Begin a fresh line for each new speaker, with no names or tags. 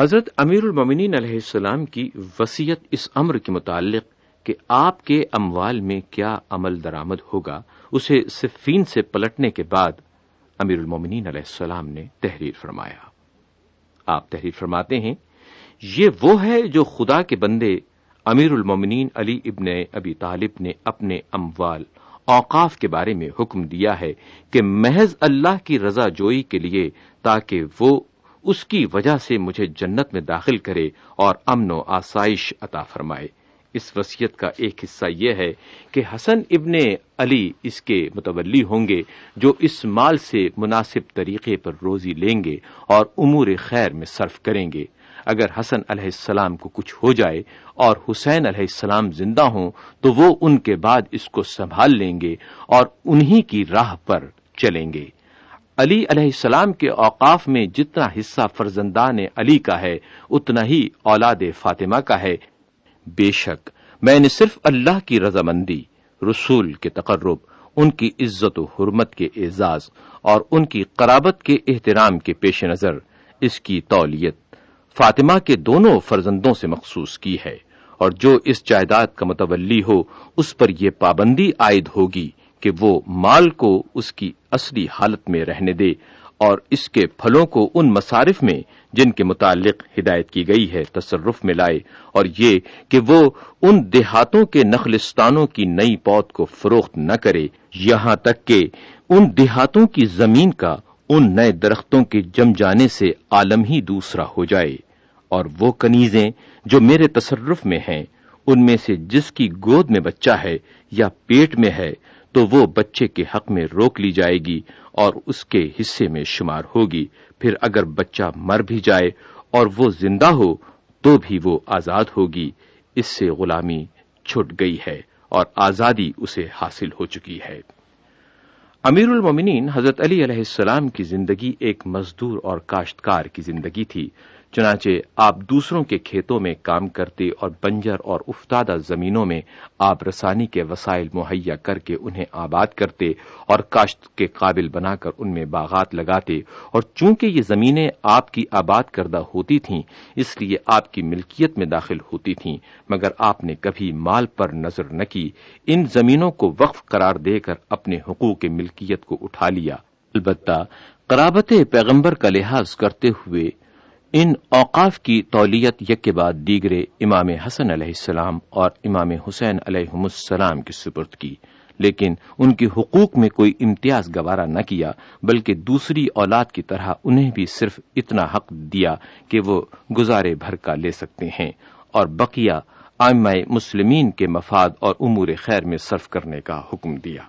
حضرت امیر المومنین علیہ السلام کی وسیعت اس امر کے متعلق کہ آپ کے اموال میں کیا عمل درآمد ہوگا، اسے صفین سے پلٹنے کے بعد امیر المومنین علیہ السلام نے تحریر فرمایا۔ آپ تحریر فرماتے ہیں، یہ وہ ہے جو خدا کے بندے امیر المومنین علی ابن ابی طالب نے اپنے اموال، اوقاف کے بارے میں حکم دیا ہے کہ محض اللہ کی رضا جوئی کے لیے تاکہ وہ اس کی وجہ سے مجھے جنت میں داخل کرے اور امن و آسائش عطا فرمائے۔ اس وصیت کا ایک حصہ یہ ہے کہ حسن ابن علی اس کے متولی ہوں گے جو اس مال سے مناسب طریقے پر روزی لیں گے اور امور خیر میں صرف کریں گے۔ اگر حسن علیہ السلام کو کچھ ہو جائے اور حسین علیہ السلام زندہ ہوں تو وہ ان کے بعد اس کو سنبھال لیں گے اور انہی کی راہ پر چلیں گے۔ علی علیہ السلام کے اوقاف میں جتنا حصہ فرزندان علی کا ہے، اتنا ہی اولاد فاطمہ کا ہے۔ بے شک، میں نے صرف اللہ کی رضامندی، رسول کے تقرب، ان کی عزت و حرمت کے اعزاز اور ان کی قرابت کے احترام کے پیش نظر اس کی تولیت فاطمہ کے دونوں فرزندوں سے مخصوص کی ہے اور جو اس جائیداد کا متولی ہو، اس پر یہ پابندی عائد ہوگی۔ کہ وہ مال کو اس کی اصلی حالت میں رہنے دے اور اس کے پھلوں کو ان مصارف میں جن کے متعلق ہدایت کی گئی ہے تصرف میں لائے اور یہ کہ وہ ان دیہاتوں کے نخلستانوں کی نئی پود کو فروخت نہ کرے، یہاں تک کہ ان دیہاتوں کی زمین کا ان نئے درختوں کے جم جانے سے عالم ہی دوسرا ہو جائے۔ اور وہ کنیزیں جو میرے تصرف میں ہیں، ان میں سے جس کی گود میں بچہ ہے یا پیٹ میں ہے تو وہ بچے کے حق میں روک لی جائے گی اور اس کے حصے میں شمار ہوگی۔ پھر اگر بچہ مر بھی جائے اور وہ زندہ ہو، تو بھی وہ آزاد ہوگی۔ اس سے غلامی چھٹ گئی ہے اور آزادی اسے حاصل ہو چکی ہے۔ امیر المومنین حضرت علی علیہ السلام کی زندگی ایک مزدور اور کاشتکار کی زندگی تھی۔ چنانچہ آپ دوسروں کے کھیتوں میں کام کرتے اور بنجر اور افتادہ زمینوں میں آپ رسانی کے وسائل مہیا کر کے انہیں آباد کرتے اور کاشت کے قابل بنا کر ان میں باغات لگاتے اور چونکہ یہ زمینیں آپ کی آباد کردہ ہوتی تھیں، اس لیے آپ کی ملکیت میں داخل ہوتی تھیں، مگر آپ نے کبھی مال پر نظر نہ کی۔ ان زمینوں کو وقف قرار دے کر اپنے حقوق ملکیت کو اٹھا لیا۔ البتہ قرابت پیغمبر کا لحاظ کرتے ہوئے ان اوقاف کی تولیت یک کے بعد دیگرے امام حسن علیہ السلام اور امام حسین علیہ السلام کی سپرد کی، لیکن ان کے حقوق میں کوئی امتیاز گوارا نہ کیا، بلکہ دوسری اولاد کی طرح انہیں بھی صرف اتنا حق دیا کہ وہ گزارے بھر کا لے سکتے ہیں اور بقیہ عامہ مسلمین کے مفاد اور امور خیر میں صرف کرنے کا حکم دیا۔